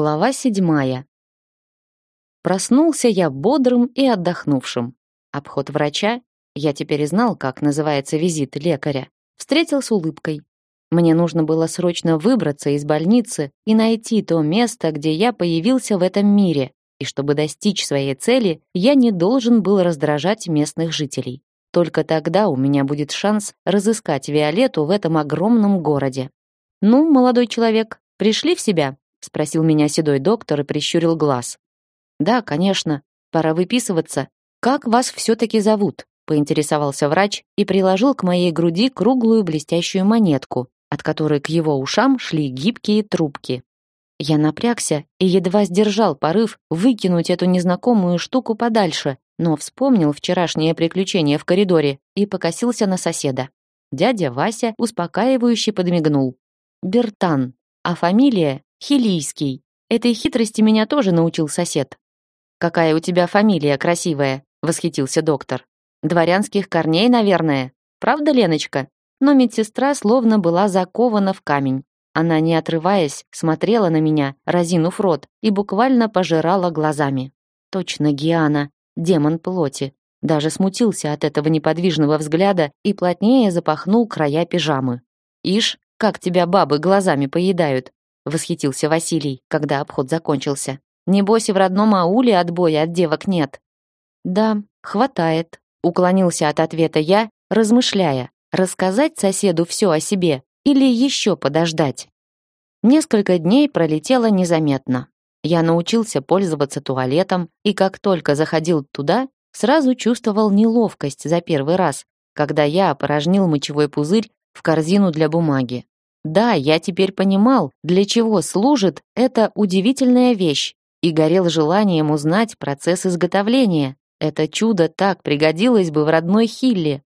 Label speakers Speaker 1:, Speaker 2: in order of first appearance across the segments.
Speaker 1: Глава седьмая. Проснулся я бодрым и отдохнувшим. Обход врача, я теперь знал, как называется визит лекаря, встретил с улыбкой. Мне нужно было срочно выбраться из больницы и найти то место, где я появился в этом мире. И чтобы достичь своей цели, я не должен был раздражать местных жителей. Только тогда у меня будет шанс разыскать Виолетту в этом огромном городе. «Ну, молодой человек, пришли в себя?» Спросил меня седой доктор и прищурил глаз. Да, конечно, пора выписываться. Как вас все таки зовут? поинтересовался врач и приложил к моей груди круглую блестящую монетку, от которой к его ушам шли гибкие трубки. Я напрягся и едва сдержал порыв выкинуть эту незнакомую штуку подальше, но вспомнил вчерашнее приключение в коридоре и покосился на соседа. Дядя Вася успокаивающе подмигнул. Бертан, а фамилия Хилийский. Этой хитрости меня тоже научил сосед. Какая у тебя фамилия красивая, восхитился доктор. Дворянских корней, наверное. Правда, Леночка? Но медсестра словно была закована в камень. Она, не отрываясь, смотрела на меня, разинув рот, и буквально пожирала глазами. Точно Гиана, демон плоти. Даже смутился от этого неподвижного взгляда и плотнее запахнул края пижамы. Ишь, как тебя бабы глазами поедают, восхитился Василий, когда обход закончился. Небось и в родном ауле отбоя от девок нет. Да, хватает, уклонился от ответа я, размышляя, рассказать соседу все о себе или еще подождать. Несколько дней пролетело незаметно. Я научился пользоваться туалетом, и как только заходил туда, сразу чувствовал неловкость за первый раз, когда я опорожнил мочевой пузырь в корзину для бумаги. Да, я теперь понимал, для чего служит эта удивительная вещь, и горел желанием узнать процесс изготовления. Это чудо так пригодилось бы в родной Хилле.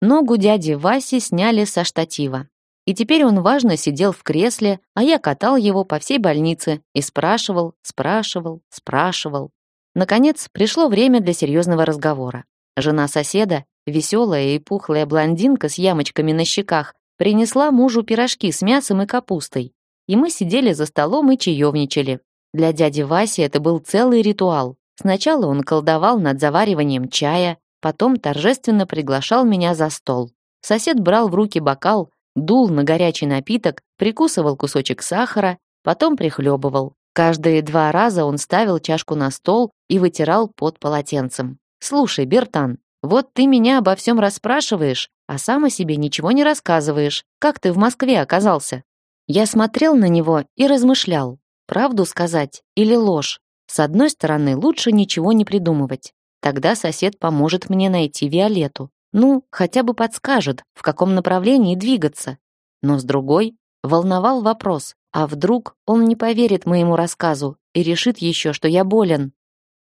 Speaker 1: Ногу дяди Васи сняли со штатива. И теперь он важно сидел в кресле, а я катал его по всей больнице и спрашивал, спрашивал, спрашивал. Наконец, пришло время для серьезного разговора. Жена соседа, веселая и пухлая блондинка с ямочками на щеках, Принесла мужу пирожки с мясом и капустой. И мы сидели за столом и чаевничали. Для дяди Васи это был целый ритуал. Сначала он колдовал над завариванием чая, потом торжественно приглашал меня за стол. Сосед брал в руки бокал, дул на горячий напиток, прикусывал кусочек сахара, потом прихлебывал. Каждые два раза он ставил чашку на стол и вытирал под полотенцем. «Слушай, Бертан, вот ты меня обо всем расспрашиваешь, а сам о себе ничего не рассказываешь. Как ты в Москве оказался?» Я смотрел на него и размышлял, правду сказать или ложь. С одной стороны, лучше ничего не придумывать. Тогда сосед поможет мне найти Виолетту. Ну, хотя бы подскажет, в каком направлении двигаться. Но с другой, волновал вопрос, а вдруг он не поверит моему рассказу и решит еще, что я болен.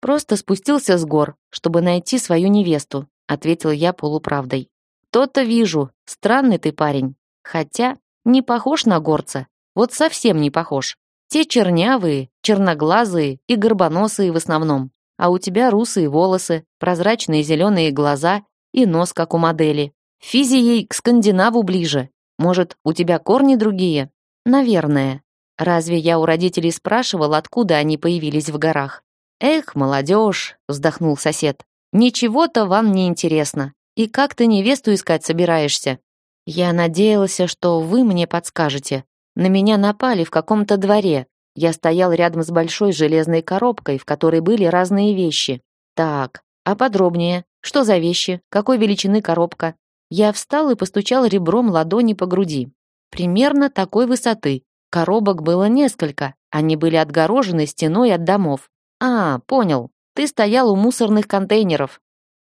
Speaker 1: Просто спустился с гор, чтобы найти свою невесту, ответил я полуправдой. То-то вижу, странный ты парень. Хотя не похож на горца. Вот совсем не похож. Те чернявые, черноглазые и горбоносые в основном. А у тебя русые волосы, прозрачные зеленые глаза и нос, как у модели. Физией к скандинаву ближе. Может, у тебя корни другие? Наверное. Разве я у родителей спрашивал, откуда они появились в горах? Эх, молодежь, вздохнул сосед. Ничего-то вам не интересно. И как ты невесту искать собираешься? Я надеялся, что вы мне подскажете. На меня напали в каком-то дворе. Я стоял рядом с большой железной коробкой, в которой были разные вещи. Так, а подробнее? Что за вещи? Какой величины коробка? Я встал и постучал ребром ладони по груди. Примерно такой высоты. Коробок было несколько. Они были отгорожены стеной от домов. А, понял. Ты стоял у мусорных контейнеров.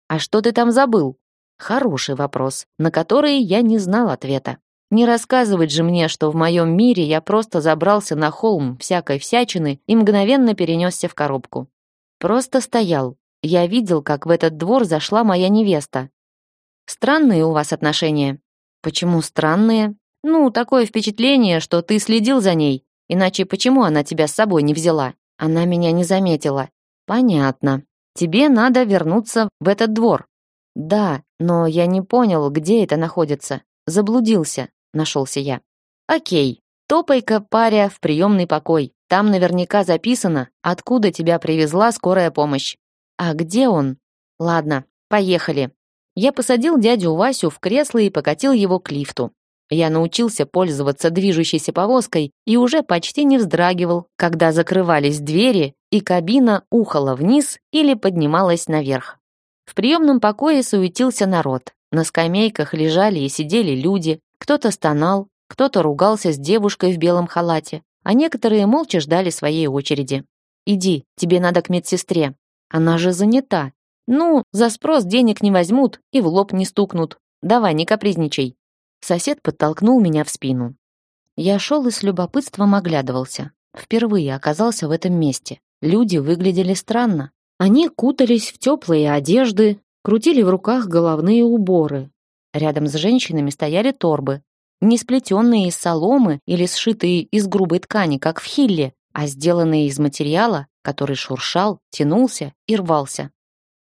Speaker 1: А что ты там забыл? Хороший вопрос, на который я не знал ответа. Не рассказывать же мне, что в моем мире я просто забрался на холм всякой всячины и мгновенно перенесся в коробку. Просто стоял. Я видел, как в этот двор зашла моя невеста. Странные у вас отношения. Почему странные? Ну, такое впечатление, что ты следил за ней. Иначе почему она тебя с собой не взяла? Она меня не заметила. Понятно. Тебе надо вернуться в этот двор. Да, но я не понял, где это находится. Заблудился, нашелся я. Окей, топай-ка, паря, в приемный покой. Там наверняка записано, откуда тебя привезла скорая помощь. А где он? Ладно, поехали. Я посадил дядю Васю в кресло и покатил его к лифту. Я научился пользоваться движущейся повозкой и уже почти не вздрагивал, когда закрывались двери и кабина ухала вниз или поднималась наверх. В приемном покое суетился народ. На скамейках лежали и сидели люди, кто-то стонал, кто-то ругался с девушкой в белом халате, а некоторые молча ждали своей очереди. «Иди, тебе надо к медсестре. Она же занята. Ну, за спрос денег не возьмут и в лоб не стукнут. Давай, не капризничай». Сосед подтолкнул меня в спину. Я шел и с любопытством оглядывался. Впервые оказался в этом месте. Люди выглядели странно. Они кутались в теплые одежды, крутили в руках головные уборы. Рядом с женщинами стояли торбы, не сплетенные из соломы или сшитые из грубой ткани, как в хилле, а сделанные из материала, который шуршал, тянулся и рвался.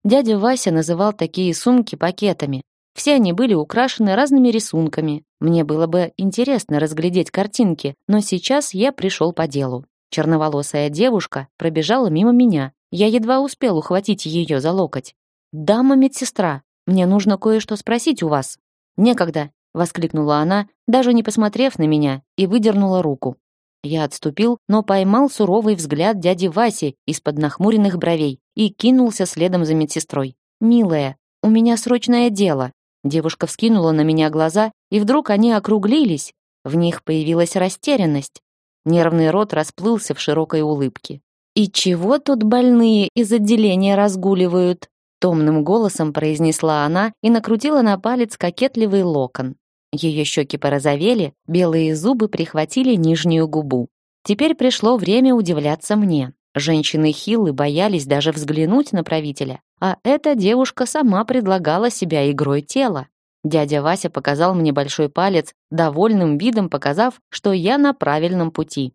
Speaker 1: Дядя Вася называл такие сумки пакетами, все они были украшены разными рисунками. Мне было бы интересно разглядеть картинки, но сейчас я пришел по делу. Черноволосая девушка пробежала мимо меня. Я едва успел ухватить ее за локоть. «Дама-медсестра, мне нужно кое-что спросить у вас». «Некогда», — воскликнула она, даже не посмотрев на меня, и выдернула руку. Я отступил, но поймал суровый взгляд дяди Васи из-под нахмуренных бровей и кинулся следом за медсестрой. «Милая, у меня срочное дело. Девушка вскинула на меня глаза, и вдруг они округлились. В них появилась растерянность. Нервный рот расплылся в широкой улыбке. «И чего тут больные из отделения разгуливают?» Томным голосом произнесла она и накрутила на палец кокетливый локон. Ее щеки порозовели, белые зубы прихватили нижнюю губу. Теперь пришло время удивляться мне. Женщины Хиллы боялись даже взглянуть на правителя, а эта девушка сама предлагала себя игрой тела. Дядя Вася показал мне большой палец, довольным видом показав, что я на правильном пути.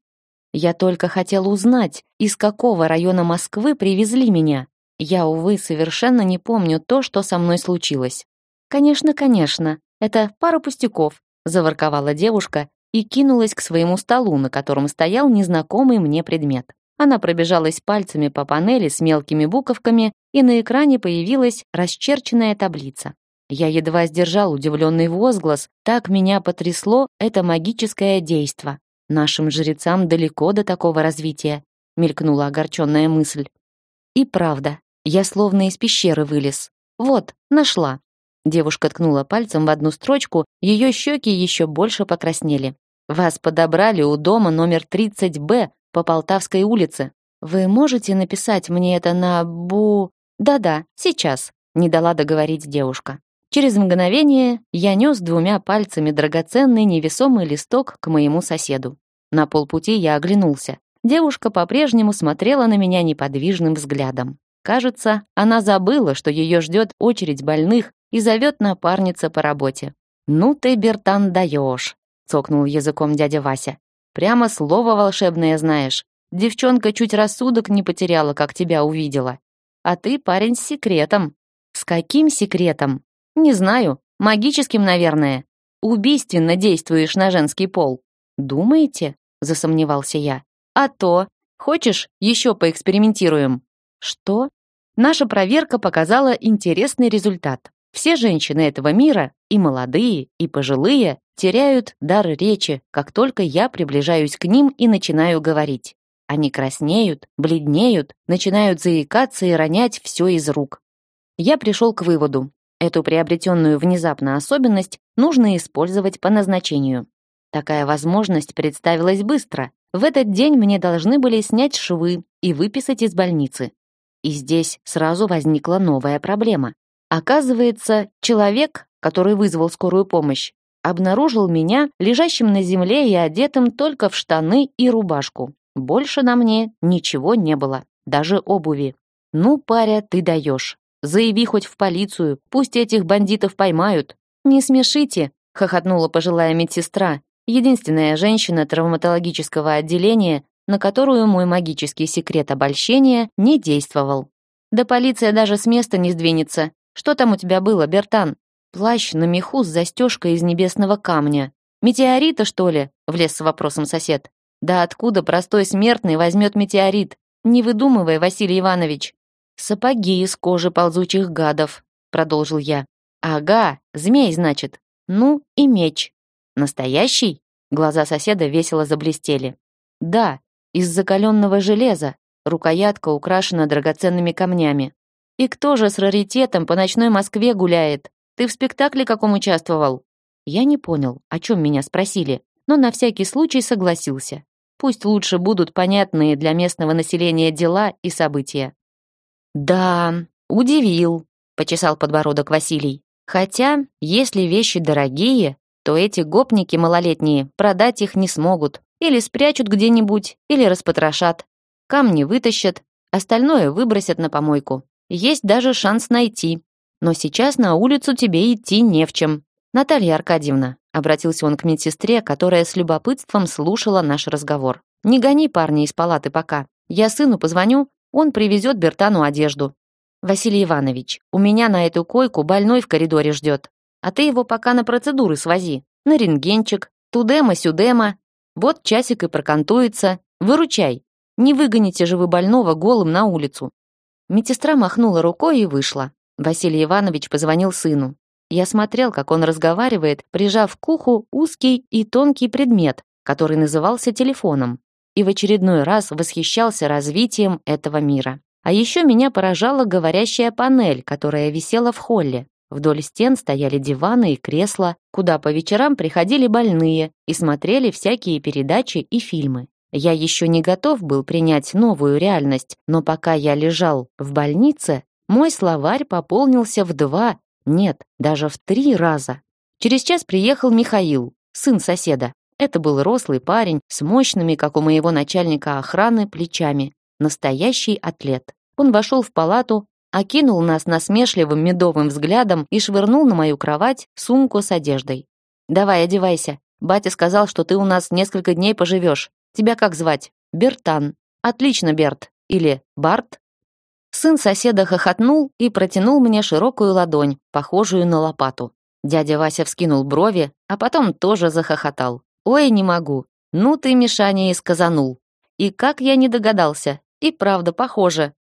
Speaker 1: Я только хотел узнать, из какого района Москвы привезли меня. Я, увы, совершенно не помню то, что со мной случилось. «Конечно, конечно, это пара пустяков», заворковала девушка и кинулась к своему столу, на котором стоял незнакомый мне предмет. Она пробежалась пальцами по панели с мелкими буковками, и на экране появилась расчерченная таблица. Я едва сдержал удивленный возглас, так меня потрясло это магическое действо. Нашим жрецам далеко до такого развития, мелькнула огорченная мысль. И правда, я словно из пещеры вылез. Вот, нашла. Девушка ткнула пальцем в одну строчку, ее щеки еще больше покраснели. Вас подобрали у дома номер 30Б по Полтавской улице. Вы можете написать мне это на бу... Да-да, сейчас, не дала договорить девушка. Через мгновение я нес двумя пальцами драгоценный невесомый листок к моему соседу. На полпути я оглянулся. Девушка по-прежнему смотрела на меня неподвижным взглядом. Кажется, она забыла, что ее ждет очередь больных и зовет напарница по работе. «Ну ты, Бертан, даешь!» — цокнул языком дядя Вася. Прямо слово волшебное знаешь. Девчонка чуть рассудок не потеряла, как тебя увидела. А ты парень с секретом. С каким секретом? Не знаю. Магическим, наверное. Убийственно действуешь на женский пол. Думаете? Засомневался я. А то. Хочешь, еще поэкспериментируем? Что? Наша проверка показала интересный результат. Все женщины этого мира, и молодые, и пожилые, теряют дар речи, как только я приближаюсь к ним и начинаю говорить. Они краснеют, бледнеют, начинают заикаться и ронять все из рук. Я пришел к выводу. Эту приобретенную внезапно особенность нужно использовать по назначению. Такая возможность представилась быстро. В этот день мне должны были снять швы и выписать из больницы. И здесь сразу возникла новая проблема. Оказывается, человек, который вызвал скорую помощь, обнаружил меня лежащим на земле и одетым только в штаны и рубашку. Больше на мне ничего не было, даже обуви. «Ну, паря, ты даешь. Заяви хоть в полицию, пусть этих бандитов поймают». «Не смешите», — хохотнула пожилая медсестра, единственная женщина травматологического отделения, на которую мой магический секрет обольщения не действовал. «Да полиция даже с места не сдвинется. Что там у тебя было, Бертан? Плащ на меху с застежкой из небесного камня. Метеорита, что ли? Влез с вопросом сосед. Да откуда простой смертный возьмет метеорит? Не выдумывай, Василий Иванович. Сапоги из кожи ползучих гадов, продолжил я. Ага, змей, значит. Ну и меч. Настоящий? Глаза соседа весело заблестели. Да, из закаленного железа. Рукоятка украшена драгоценными камнями. И кто же с раритетом по ночной Москве гуляет? Ты в спектакле каком участвовал? Я не понял, о чем меня спросили, но на всякий случай согласился. Пусть лучше будут понятные для местного населения дела и события. Да, удивил, почесал подбородок Василий. Хотя, если вещи дорогие, то эти гопники малолетние продать их не смогут. Или спрячут где-нибудь, или распотрошат. Камни вытащат, остальное выбросят на помойку. Есть даже шанс найти. Но сейчас на улицу тебе идти не в чем. Наталья Аркадьевна, обратился он к медсестре, которая с любопытством слушала наш разговор. Не гони парня из палаты пока. Я сыну позвоню, он привезет Бертану одежду. Василий Иванович, у меня на эту койку больной в коридоре ждет. А ты его пока на процедуры свози. На рентгенчик, тудема-сюдема. Вот часик и прокантуется. Выручай. Не выгоните же вы больного голым на улицу. Медсестра махнула рукой и вышла. Василий Иванович позвонил сыну. Я смотрел, как он разговаривает, прижав к уху узкий и тонкий предмет, который назывался телефоном, и в очередной раз восхищался развитием этого мира. А еще меня поражала говорящая панель, которая висела в холле. Вдоль стен стояли диваны и кресла, куда по вечерам приходили больные и смотрели всякие передачи и фильмы. Я еще не готов был принять новую реальность, но пока я лежал в больнице, мой словарь пополнился в два, нет, даже в три раза. Через час приехал Михаил, сын соседа. Это был рослый парень с мощными, как у моего начальника охраны, плечами. Настоящий атлет. Он вошел в палату, окинул нас насмешливым медовым взглядом и швырнул на мою кровать сумку с одеждой. «Давай, одевайся. Батя сказал, что ты у нас несколько дней поживешь. Тебя как звать? Бертан. Отлично, Берт. Или Барт?» Сын соседа хохотнул и протянул мне широкую ладонь, похожую на лопату. Дядя Вася вскинул брови, а потом тоже захохотал. «Ой, не могу. Ну ты, Мишаня, и сказанул. И как я не догадался. И правда, похоже.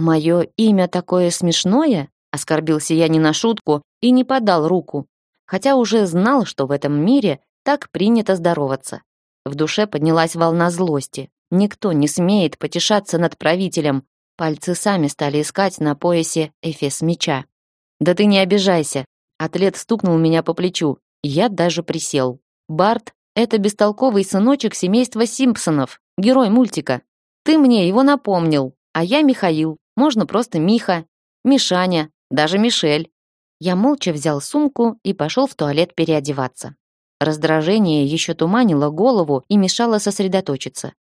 Speaker 1: Мое имя такое смешное? Оскорбился я не на шутку и не подал руку, хотя уже знал, что в этом мире так принято здороваться. В душе поднялась волна злости. Никто не смеет потешаться над правителем. Пальцы сами стали искать на поясе эфес меча. «Да ты не обижайся!» Атлет стукнул меня по плечу. Я даже присел. Барт — это бестолковый сыночек семейства Симпсонов, герой мультика. Ты мне его напомнил, а я Михаил, можно просто Миха, Мишаня, даже Мишель. Я молча взял сумку и пошел в туалет переодеваться. Раздражение еще туманило голову и мешало сосредоточиться.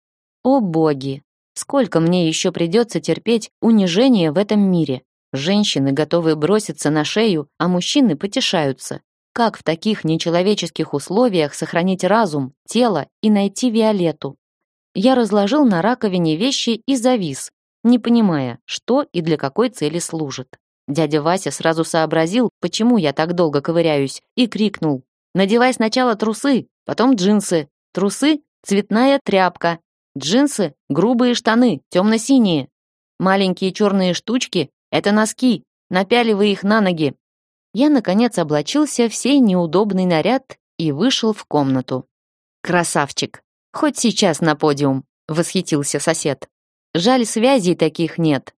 Speaker 1: О боги! Сколько мне еще придется терпеть унижение в этом мире? Женщины готовы броситься на шею, а мужчины потешаются. Как в таких нечеловеческих условиях сохранить разум, тело и найти Виолетту? я разложил на раковине вещи и завис, не понимая, что и для какой цели служит. Дядя Вася сразу сообразил, почему я так долго ковыряюсь, и крикнул. «Надевай сначала трусы, потом джинсы. Трусы — цветная тряпка. Джинсы — грубые штаны, темно-синие. Маленькие черные штучки — это носки. Напяливай их на ноги». Я, наконец, облачился в сей неудобный наряд и вышел в комнату. Красавчик! Хоть сейчас на подиум, восхитился сосед. Жаль, связей таких нет.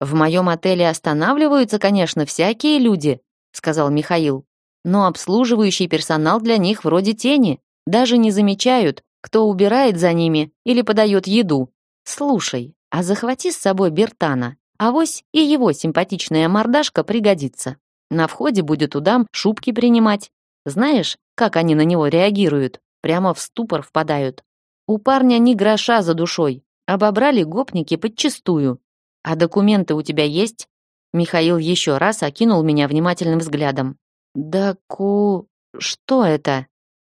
Speaker 1: В моем отеле останавливаются, конечно, всякие люди, сказал Михаил. Но обслуживающий персонал для них вроде тени, даже не замечают, кто убирает за ними или подает еду. Слушай, а захвати с собой Бертана. Авось и его симпатичная мордашка пригодится. На входе будет у дам шубки принимать. Знаешь, как они на него реагируют? Прямо в ступор впадают. У парня ни гроша за душой. Обобрали гопники подчистую. А документы у тебя есть? Михаил еще раз окинул меня внимательным взглядом. Да ку... Что это?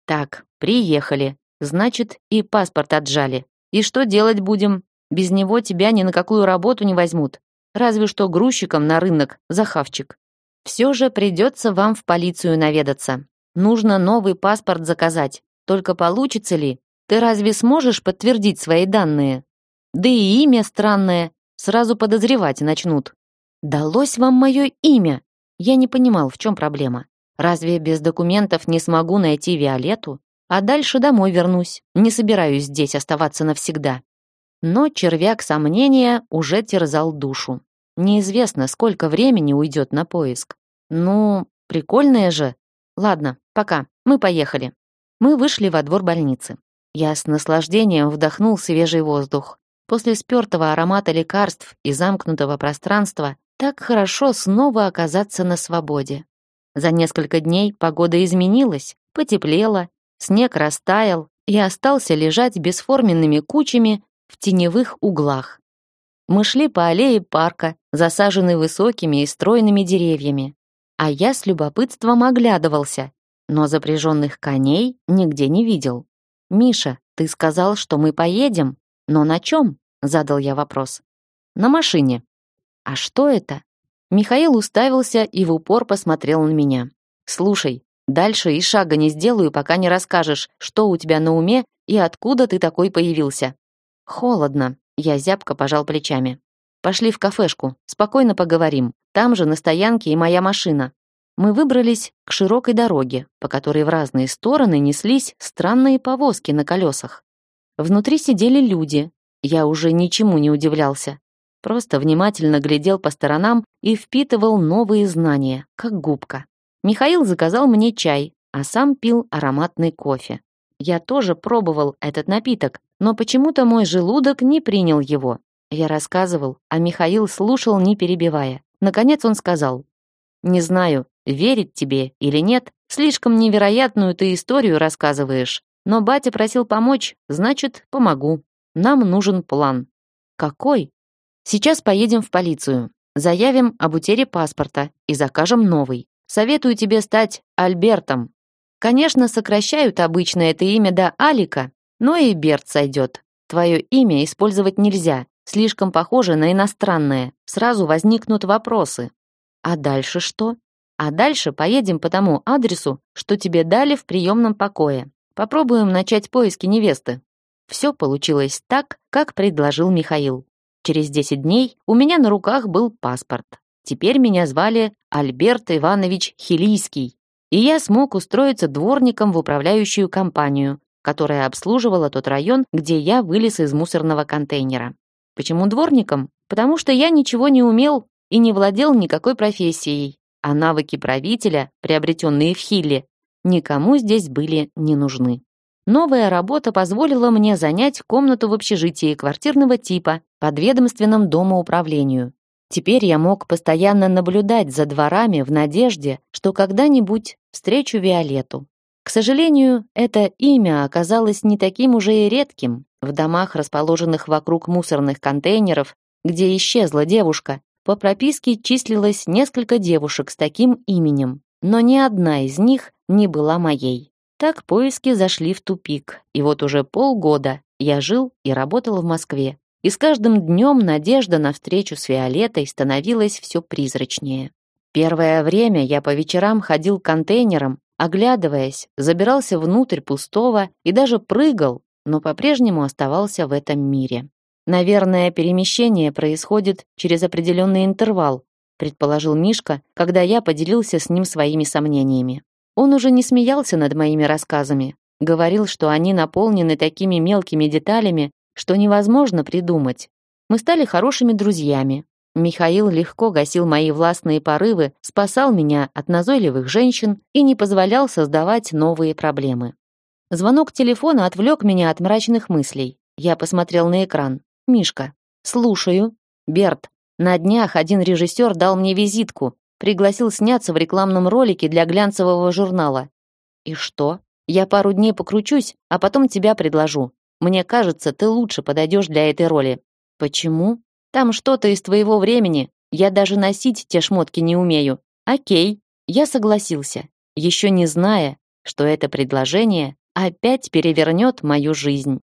Speaker 1: Так, приехали. Значит, и паспорт отжали. И что делать будем? Без него тебя ни на какую работу не возьмут. Разве что грузчиком на рынок, захавчик. Все же придется вам в полицию наведаться. Нужно новый паспорт заказать. Только получится ли? Ты разве сможешь подтвердить свои данные? Да и имя странное, сразу подозревать начнут. Далось вам мое имя? Я не понимал, в чем проблема. Разве без документов не смогу найти Виолетту? А дальше домой вернусь. Не собираюсь здесь оставаться навсегда. Но червяк сомнения уже терзал душу. Неизвестно, сколько времени уйдет на поиск. Ну, прикольное же. Ладно, пока. Мы поехали. Мы вышли во двор больницы. Я с наслаждением вдохнул свежий воздух. После спёртого аромата лекарств и замкнутого пространства так хорошо снова оказаться на свободе. За несколько дней погода изменилась, потеплело, снег растаял и остался лежать бесформенными кучами в теневых углах. Мы шли по аллее парка, засаженной высокими и стройными деревьями, а я с любопытством оглядывался, но запряженных коней нигде не видел. «Миша, ты сказал, что мы поедем, но на чем?» — задал я вопрос. «На машине». «А что это?» Михаил уставился и в упор посмотрел на меня. «Слушай, дальше и шага не сделаю, пока не расскажешь, что у тебя на уме и откуда ты такой появился». «Холодно», — я зябко пожал плечами. «Пошли в кафешку, спокойно поговорим. Там же на стоянке и моя машина мы выбрались к широкой дороге, по которой в разные стороны неслись странные повозки на колесах. Внутри сидели люди. Я уже ничему не удивлялся. Просто внимательно глядел по сторонам и впитывал новые знания, как губка. Михаил заказал мне чай, а сам пил ароматный кофе. Я тоже пробовал этот напиток, но почему-то мой желудок не принял его. Я рассказывал, а Михаил слушал, не перебивая. Наконец он сказал, «Не знаю, Верить тебе или нет, слишком невероятную ты историю рассказываешь. Но батя просил помочь, значит, помогу. Нам нужен план. Какой? Сейчас поедем в полицию. Заявим об утере паспорта и закажем новый. Советую тебе стать Альбертом. Конечно, сокращают обычно это имя до Алика, но и Берт сойдет. Твое имя использовать нельзя, слишком похоже на иностранное. Сразу возникнут вопросы. А дальше что? А дальше поедем по тому адресу, что тебе дали в приемном покое. Попробуем начать поиски невесты. Все получилось так, как предложил Михаил. Через 10 дней у меня на руках был паспорт. Теперь меня звали Альберт Иванович Хилийский, и я смог устроиться дворником в управляющую компанию, которая обслуживала тот район, где я вылез из мусорного контейнера. Почему дворником? Потому что я ничего не умел и не владел никакой профессией, а навыки правителя, приобретенные в Хилле, никому здесь были не нужны. Новая работа позволила мне занять комнату в общежитии квартирного типа под ведомственным домоуправлению. Теперь я мог постоянно наблюдать за дворами в надежде, что когда-нибудь встречу Виолетту. К сожалению, это имя оказалось не таким уже и редким. В домах, расположенных вокруг мусорных контейнеров, где исчезла девушка, по прописке числилось несколько девушек с таким именем, но ни одна из них не была моей. Так поиски зашли в тупик, и вот уже полгода я жил и работал в Москве. И с каждым днем надежда на встречу с Виолеттой становилась все призрачнее. Первое время я по вечерам ходил контейнером, оглядываясь, забирался внутрь пустого и даже прыгал, но по-прежнему оставался в этом мире. Наверное, перемещение происходит через определенный интервал, предположил Мишка, когда я поделился с ним своими сомнениями. Он уже не смеялся над моими рассказами, говорил, что они наполнены такими мелкими деталями, что невозможно придумать. Мы стали хорошими друзьями. Михаил легко гасил мои властные порывы, спасал меня от назойливых женщин и не позволял создавать новые проблемы. Звонок телефона отвлек меня от мрачных мыслей. Я посмотрел на экран. Мишка. Слушаю. Берт. На днях один режиссер дал мне визитку, пригласил сняться в рекламном ролике для глянцевого журнала. И что? Я пару дней покручусь, а потом тебя предложу. Мне кажется, ты лучше подойдешь для этой роли. Почему? Там что-то из твоего времени. Я даже носить те шмотки не умею. Окей. Я согласился, еще не зная, что это предложение опять перевернет мою жизнь.